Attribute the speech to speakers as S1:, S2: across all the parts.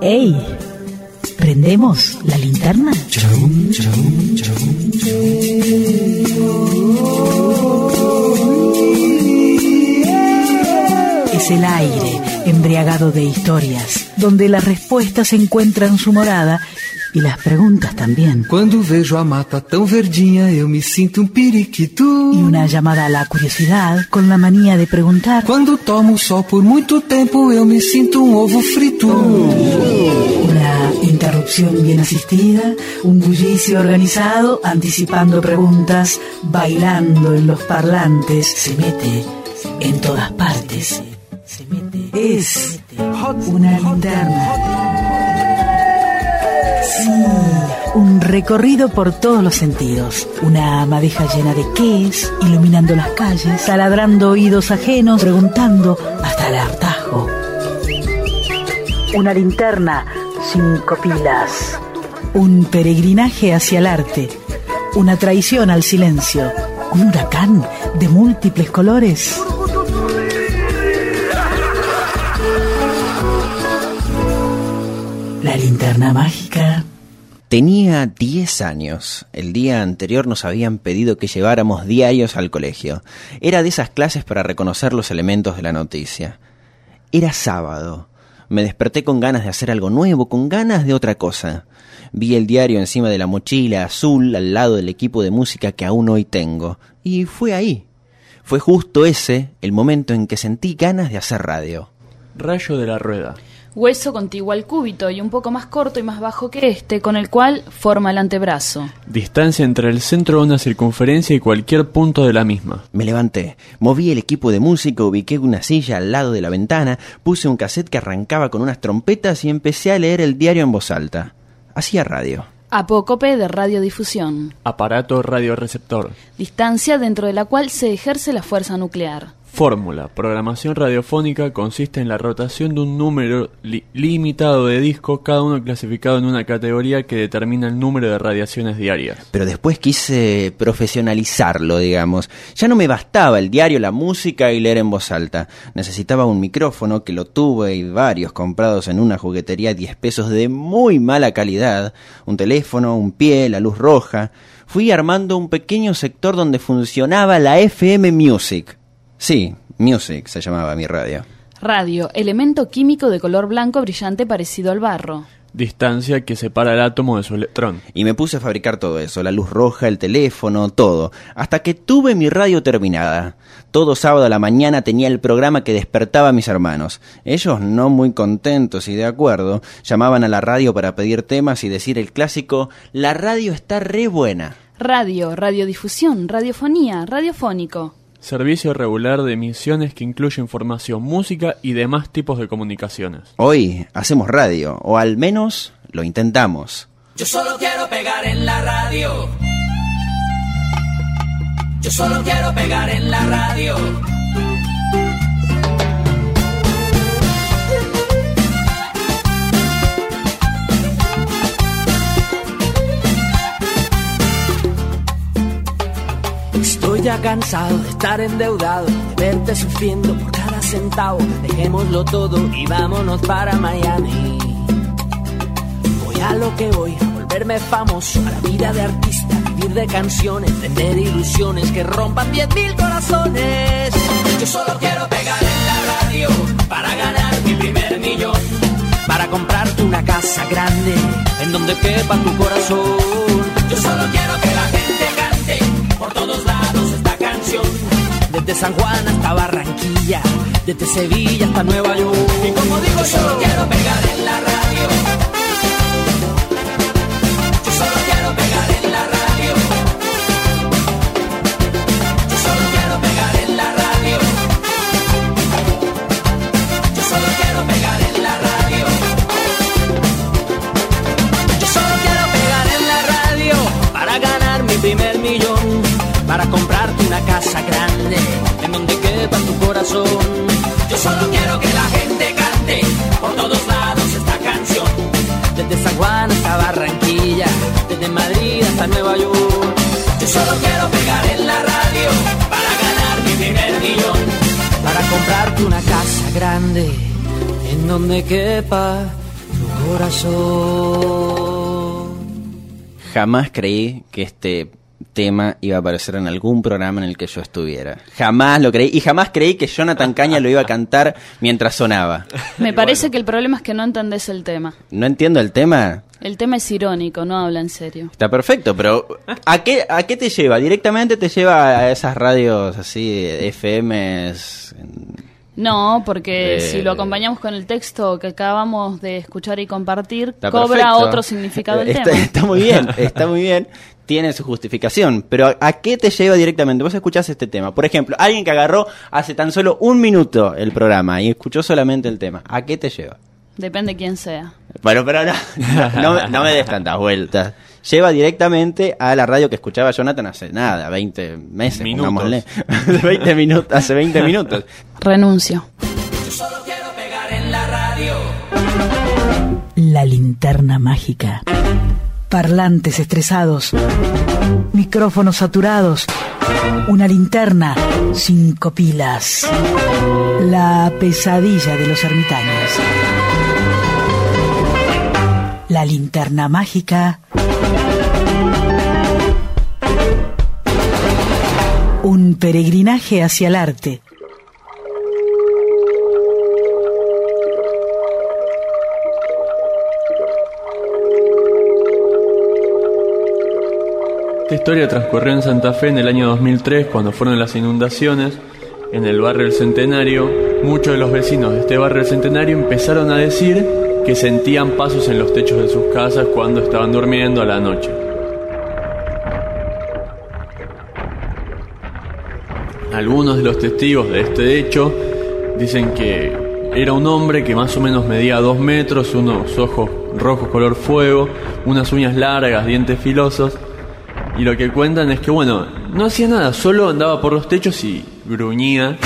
S1: ¡Ey! ¿Prendemos la linterna? Es el aire embriagado de historias, donde las respuestas encuentran su morada y las preguntas también.
S2: Quando vejo a mata tão verdinha, eu me sinto um periquito.
S1: Y una llamada a la curiosidad con la manía de preguntar.
S2: Quando tomo sol por muito tempo, eu me sinto um ovo frito.
S1: Una interrupción bien asistida, un bullicio organizado, anticipando preguntas, bailando en los parlantes, se mete en todas partes. Se mete. Es una linterna. Sí, un recorrido por todos los sentidos. Una madeja llena de qués, iluminando las calles, taladrando oídos ajenos, preguntando hasta el hartajo. Una linterna, cinco pilas. Un peregrinaje hacia el arte. Una traición al silencio. Un huracán de múltiples colores. La linterna mágica.
S3: Tenía 10 años. El día anterior nos habían pedido que lleváramos diarios al colegio. Era de esas clases para reconocer los elementos de la noticia. Era sábado. Me desperté con ganas de hacer algo nuevo, con ganas de otra cosa. Vi el diario encima de la mochila azul al lado del equipo de música que aún hoy tengo. Y fue ahí. Fue justo ese el momento en que sentí ganas de hacer radio.
S4: Rayo de la rueda.
S5: Hueso contiguo al cúbito y un poco más corto y más bajo que este, con el cual forma el antebrazo.
S4: Distancia entre el centro de una circunferencia y cualquier punto de la misma.
S3: Me levanté, moví el equipo de música, ubiqué una silla al lado de la ventana, puse un cassette que arrancaba con unas trompetas y empecé a leer el diario en voz alta. Hacía radio.
S5: Apócope de radiodifusión.
S4: Aparato radioreceptor.
S5: Distancia dentro de la cual se ejerce la fuerza nuclear.
S4: Fórmula. Programación radiofónica consiste en la rotación de un número li- limitado de discos, cada uno clasificado en una categoría que determina el número de radiaciones diarias.
S3: Pero después quise profesionalizarlo, digamos. Ya no me bastaba el diario, la música y leer en voz alta. Necesitaba un micrófono que lo tuve y varios comprados en una juguetería 10 pesos de muy mala calidad. Un teléfono, un pie, la luz roja. Fui armando un pequeño sector donde funcionaba la FM Music. Sí, Music se llamaba mi radio.
S5: Radio, elemento químico de color blanco brillante parecido al barro.
S4: Distancia que separa el átomo de su electrón.
S3: Y me puse a fabricar todo eso, la luz roja, el teléfono, todo, hasta que tuve mi radio terminada. Todo sábado a la mañana tenía el programa que despertaba a mis hermanos. Ellos, no muy contentos y de acuerdo, llamaban a la radio para pedir temas y decir el clásico, la radio está re buena.
S5: Radio, radiodifusión, radiofonía, radiofónico.
S4: Servicio regular de emisiones que incluye información, música y demás tipos de comunicaciones.
S3: Hoy hacemos radio, o al menos lo intentamos.
S6: Yo solo quiero pegar en la radio. Yo solo quiero pegar en la radio.
S7: Estoy ya cansado de estar endeudado, de verte sufriendo por cada centavo. Dejémoslo todo y vámonos para Miami. Voy a lo que voy, a volverme famoso, a la vida de artista, vivir de canciones, tener ilusiones que rompan 10.000 corazones.
S6: Yo solo quiero pegar en la radio para ganar mi primer millón.
S7: Para comprarte una casa grande en donde quepa tu corazón.
S6: Yo solo quiero que la gente
S7: Desde San Juan hasta Barranquilla, desde Sevilla hasta Nueva York.
S6: Y como digo, yo quiero pegar en la radio. Yo solo quiero que la gente cante por todos lados esta canción.
S7: Desde San Juan hasta Barranquilla, desde Madrid hasta Nueva York.
S6: Yo solo quiero pegar en la radio para ganar mi primer millón.
S7: Para comprarte una casa grande en donde quepa tu corazón.
S3: Jamás creí que este tema iba a aparecer en algún programa en el que yo estuviera. Jamás lo creí y jamás creí que Jonathan Caña lo iba a cantar mientras sonaba.
S5: Me parece que el problema es que no entendés el tema.
S3: No entiendo el tema.
S5: El tema es irónico, no habla en serio.
S3: Está perfecto, pero ¿a qué, ¿a qué te lleva? ¿Directamente te lleva a esas radios así, FMs?
S5: No, porque
S3: Eh,
S5: si lo acompañamos con el texto que acabamos de escuchar y compartir, cobra
S3: perfecto.
S5: otro significado el
S3: está,
S5: tema.
S3: Está muy bien, está muy bien. Tiene su justificación. Pero ¿a, qué te lleva directamente? Vos escuchás este tema. Por ejemplo, alguien que agarró hace tan solo un minuto el programa y escuchó solamente el tema. ¿A qué te lleva?
S5: Depende quién sea.
S3: Bueno, pero no, no, me- no me des tantas vueltas. Lleva directamente a la radio que escuchaba Jonathan hace nada, 20 meses,
S4: Minutos.
S3: pongámosle. 20 minutos, hace 20 minutos.
S5: Renuncio.
S6: Yo solo quiero pegar en la radio.
S1: La linterna mágica. Parlantes estresados. Micrófonos saturados. Una linterna. Cinco pilas. La pesadilla de los ermitaños. La linterna mágica. Un peregrinaje hacia el arte.
S4: Esta historia transcurrió en Santa Fe en el año 2003 cuando fueron las inundaciones en el barrio El Centenario. Muchos de los vecinos de este barrio Centenario empezaron a decir que sentían pasos en los techos de sus casas cuando estaban durmiendo a la noche. Algunos de los testigos de este hecho dicen que era un hombre que más o menos medía dos metros, unos ojos rojos color fuego, unas uñas largas, dientes filosos. Y lo que cuentan es que, bueno, no hacía nada, solo andaba por los techos y gruñía.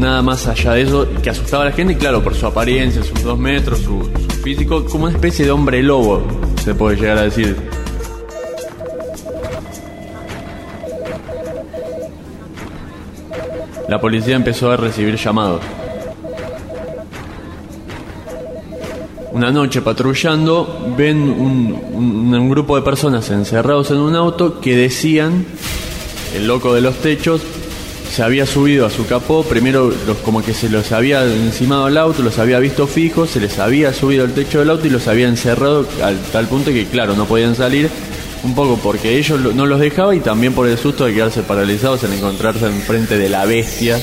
S4: Nada más allá de eso, que asustaba a la gente, claro, por su apariencia, sus dos metros, su, físico, como una especie de hombre lobo, se puede llegar a decir. La policía empezó a recibir llamados. Una noche patrullando, ven un- un grupo de personas encerrados en un auto que decían, el loco de los techos, se había subido a su capó, primero los, como que se los había encimado al auto, los había visto fijos, se les había subido al techo del auto y los había encerrado al tal punto que claro, no podían salir, un poco porque ellos lo- no los dejaba y también por el susto de quedarse paralizados al encontrarse enfrente de la bestia.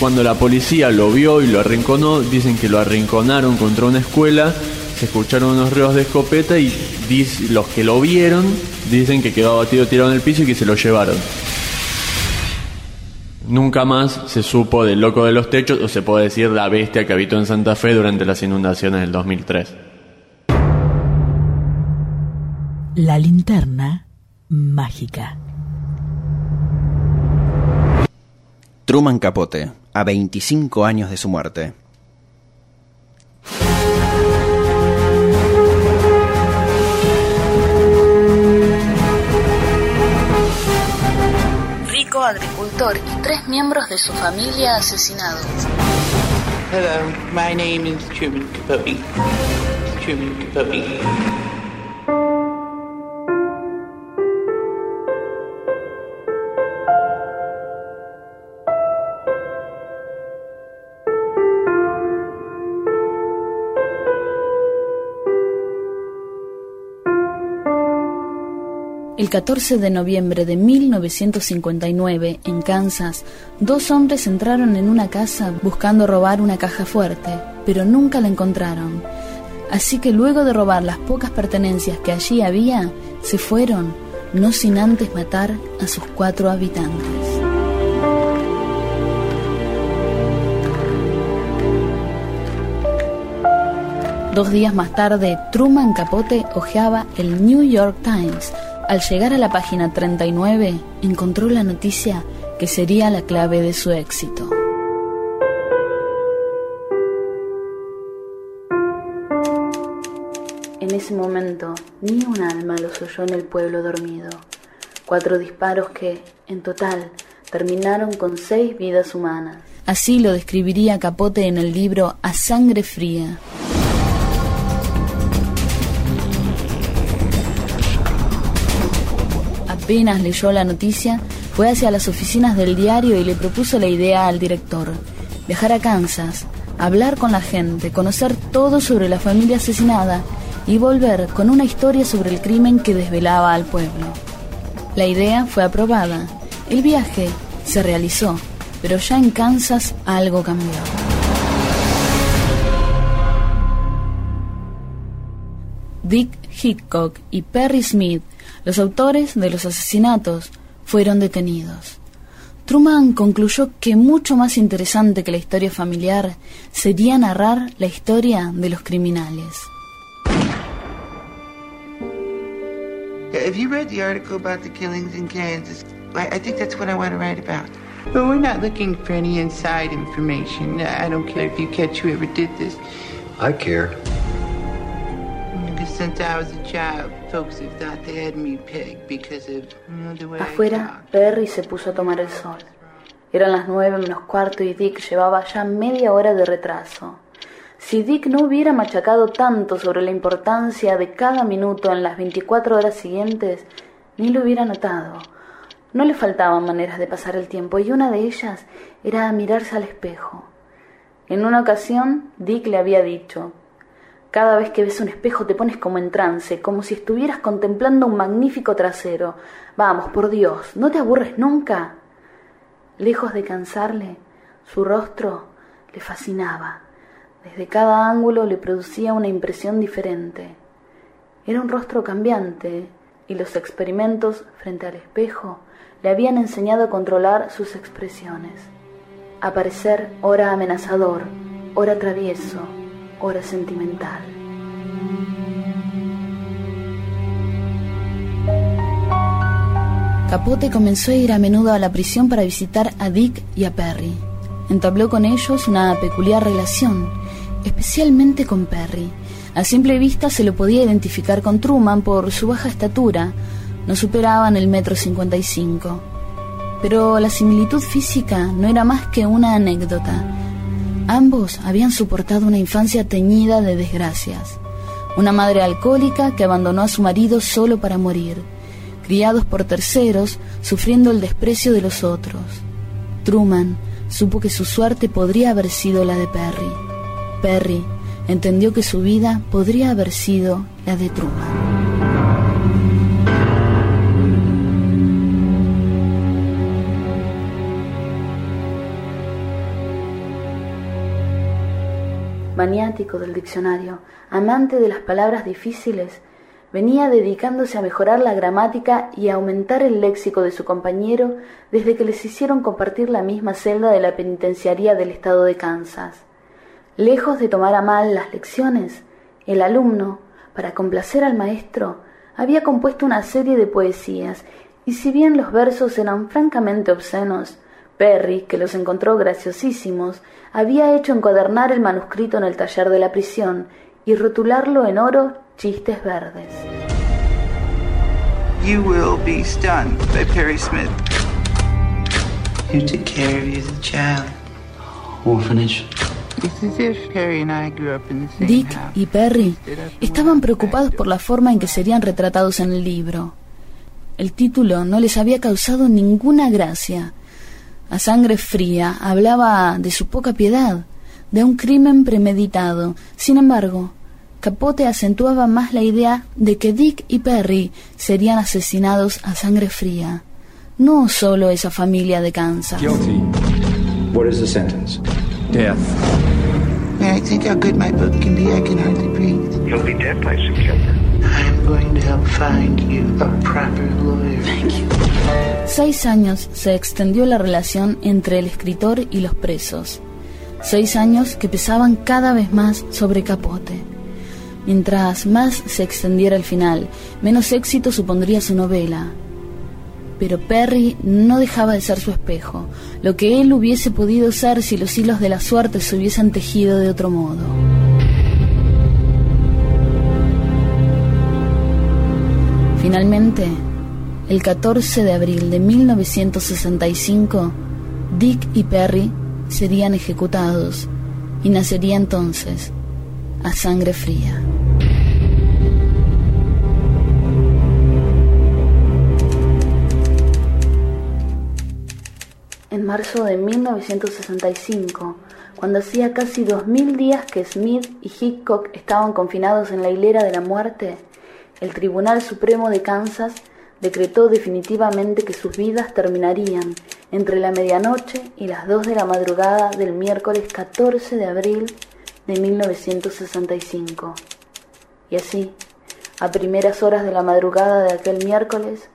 S4: Cuando la policía lo vio y lo arrinconó, dicen que lo arrinconaron contra una escuela, se escucharon unos ruidos de escopeta y los que lo vieron dicen que quedó abatido tirado en el piso y que se lo llevaron. Nunca más se supo del loco de los techos o se puede decir la bestia que habitó en Santa Fe durante las inundaciones del 2003.
S1: La linterna mágica.
S3: Truman Capote, a 25 años de su muerte.
S8: Rico agricultor y tres miembros de su familia asesinados.
S9: Hello, my name is Truman Capote. Truman Capote.
S5: El 14 de noviembre de 1959, en Kansas, dos hombres entraron en una casa buscando robar una caja fuerte, pero nunca la encontraron. Así que luego de robar las pocas pertenencias que allí había, se fueron, no sin antes matar a sus cuatro habitantes. Dos días más tarde, Truman Capote hojeaba el New York Times. Al llegar a la página 39, encontró la noticia que sería la clave de su éxito. En ese momento, ni un alma los oyó en el pueblo dormido. Cuatro disparos que, en total, terminaron con seis vidas humanas. Así lo describiría Capote en el libro A Sangre Fría. Apenas leyó la noticia, fue hacia las oficinas del diario y le propuso la idea al director. Viajar a Kansas, hablar con la gente, conocer todo sobre la familia asesinada y volver con una historia sobre el crimen que desvelaba al pueblo. La idea fue aprobada. El viaje se realizó, pero ya en Kansas algo cambió. Dick Hickok y Perry Smith, los autores de los asesinatos, fueron detenidos. Truman concluyó que mucho más interesante que la historia familiar sería narrar la historia de los criminales.
S9: Have you read the article about the killings in Kansas? I, I think that's what I want to write about. But we're not looking for any inside information. I don't care if you catch whoever did this.
S2: I care.
S5: Afuera. Perry se puso a tomar el sol. Eran las nueve menos cuarto y Dick llevaba ya media hora de retraso. Si Dick no hubiera machacado tanto sobre la importancia de cada minuto en las 24 horas siguientes, ni lo hubiera notado. No le faltaban maneras de pasar el tiempo y una de ellas era mirarse al espejo. En una ocasión, Dick le había dicho, cada vez que ves un espejo te pones como en trance, como si estuvieras contemplando un magnífico trasero. Vamos, por Dios, ¿no te aburres nunca? Lejos de cansarle, su rostro le fascinaba. Desde cada ángulo le producía una impresión diferente. Era un rostro cambiante y los experimentos frente al espejo le habían enseñado a controlar sus expresiones. A parecer ora amenazador, ora travieso, ora sentimental. Capote comenzó a ir a menudo a la prisión para visitar a Dick y a Perry. Entabló con ellos una peculiar relación, especialmente con Perry. A simple vista se lo podía identificar con Truman por su baja estatura, no superaban el metro cincuenta y cinco. Pero la similitud física no era más que una anécdota. Ambos habían soportado una infancia teñida de desgracias. Una madre alcohólica que abandonó a su marido solo para morir, criados por terceros, sufriendo el desprecio de los otros. Truman supo que su suerte podría haber sido la de Perry. Perry entendió que su vida podría haber sido la de Truman. Del diccionario, amante de las palabras difíciles, venía dedicándose a mejorar la gramática y a aumentar el léxico de su compañero desde que les hicieron compartir la misma celda de la penitenciaría del estado de Kansas. Lejos de tomar a mal las lecciones, el alumno, para complacer al maestro, había compuesto una serie de poesías, y si bien los versos eran francamente obscenos, Perry, que los encontró graciosísimos, había hecho encuadernar el manuscrito en el taller de la prisión y rotularlo en oro chistes verdes.
S9: You will be stunned by Perry Smith. Who took care of you as a child?
S2: Orphanage.
S9: It's as if Perry and I grew up in the same
S5: Dick y Perry estaban preocupados por la forma en que serían retratados en el libro. El título no les había causado ninguna gracia. A sangre fría hablaba de su poca piedad, de un crimen premeditado. Sin embargo, Capote acentuaba más la idea de que Dick y Perry serían asesinados a sangre fría. No solo esa familia de Kansas.
S10: Guilty. What is the sentence? Death.
S9: I think how good my book can be, I can hardly breathe.
S11: You'll be dead by September.
S9: I'm going to help find you a proper lawyer. Thank you.
S5: Seis años se extendió la relación entre el escritor y los presos. Seis años que pesaban cada vez más sobre Capote. Mientras más se extendiera el final, menos éxito supondría su novela. Pero Perry no dejaba de ser su espejo, lo que él hubiese podido ser si los hilos de la suerte se hubiesen tejido de otro modo. Finalmente, El 14 de abril de 1965, Dick y Perry serían ejecutados y nacería entonces a sangre fría. En marzo de 1965, cuando hacía casi dos mil días que Smith y Hickok estaban confinados en la hilera de la muerte, el Tribunal Supremo de Kansas decretó definitivamente que sus vidas terminarían entre la medianoche y las dos de la madrugada del miércoles 14 de abril de 1965. Y así, a primeras horas de la madrugada de aquel miércoles,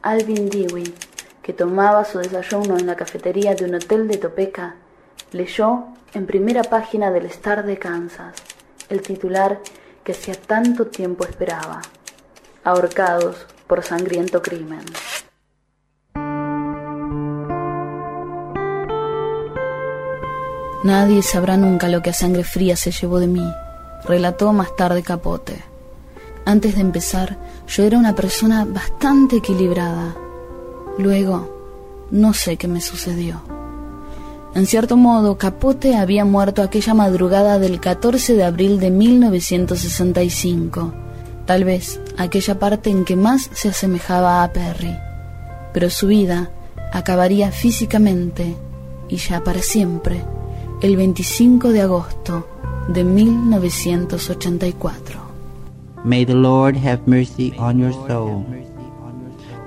S5: Alvin Dewey, que tomaba su desayuno en la cafetería de un hotel de Topeka, leyó en primera página del Star de Kansas el titular que hacía tanto tiempo esperaba, ahorcados por sangriento crimen. Nadie sabrá nunca lo que a sangre fría se llevó de mí, relató más tarde Capote. Antes de empezar, yo era una persona bastante equilibrada, Luego, no sé qué me sucedió. En cierto modo, Capote había muerto aquella madrugada del 14 de abril de 1965, tal vez aquella parte en que más se asemejaba a Perry, pero su vida acabaría físicamente y ya para siempre el 25 de agosto de 1984.
S11: May the Lord have mercy on your soul.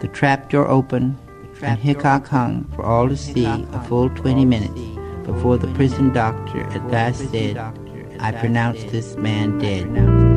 S11: The trap door opened, and Hickok hung for all to see a full 20 minutes before the prison doctor at last said, I pronounce this man dead.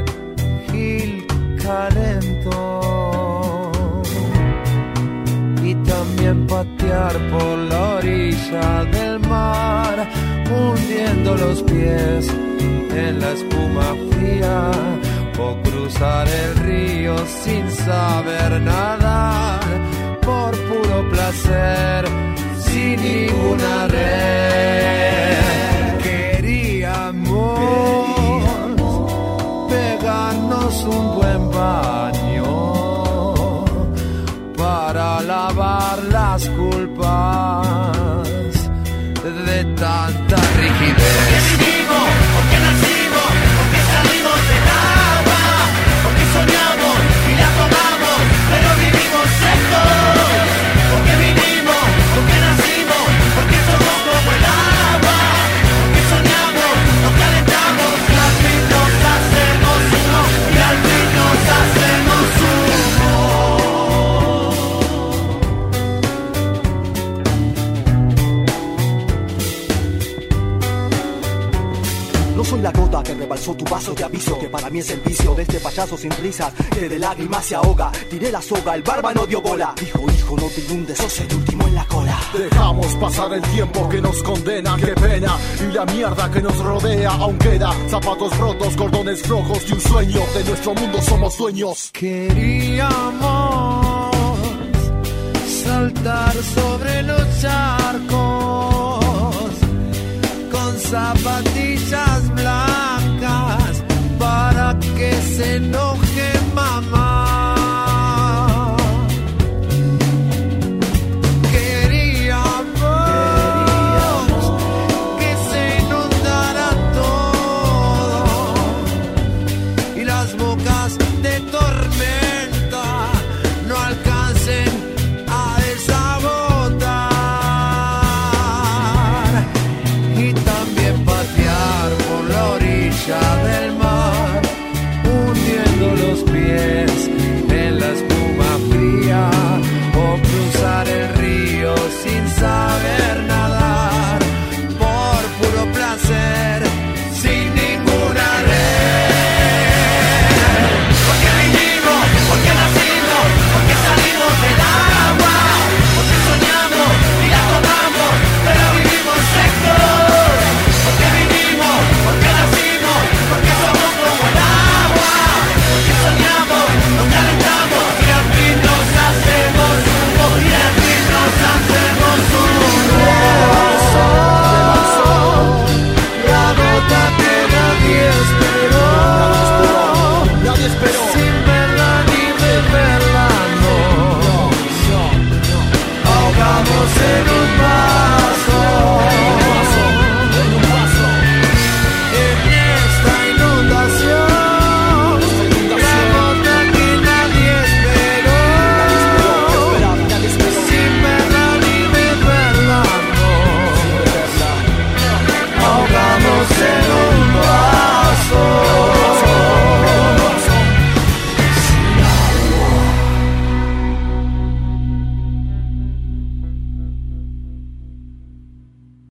S12: por la orilla del mar, hundiendo los pies en la espuma fría, o cruzar el río sin saber nadar, por puro placer, sin ninguna risas, que de lágrimas se ahoga. Tiré la soga, el barba no dio bola. Dijo, hijo, no te inundes, sos el último en la cola.
S13: Dejamos pasar el tiempo que nos condena, qué pena. Y la mierda que nos rodea aún queda. Zapatos rotos, cordones flojos y un sueño. De nuestro mundo somos sueños.
S14: Queríamos saltar sobre los